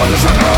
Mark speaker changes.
Speaker 1: Revolution